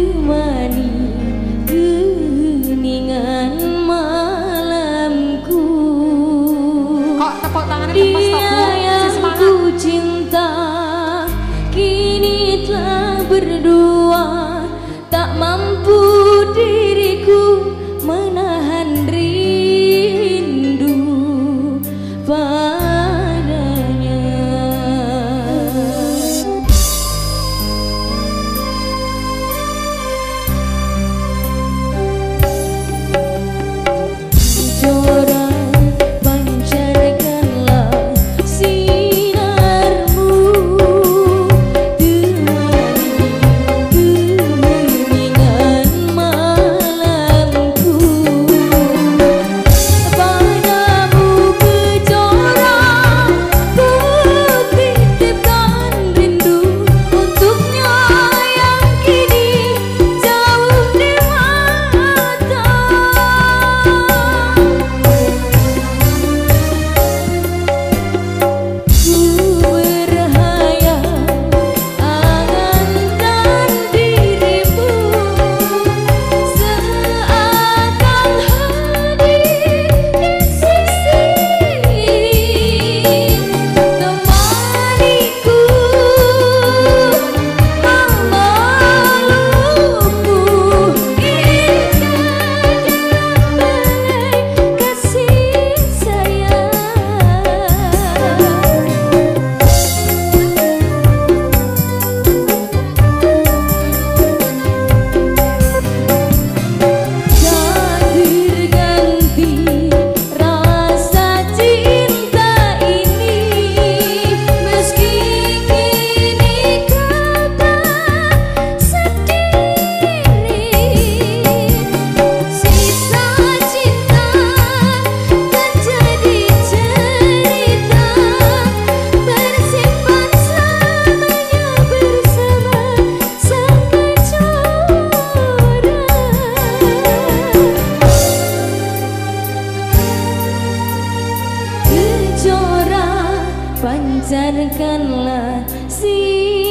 you money pancarkanlah si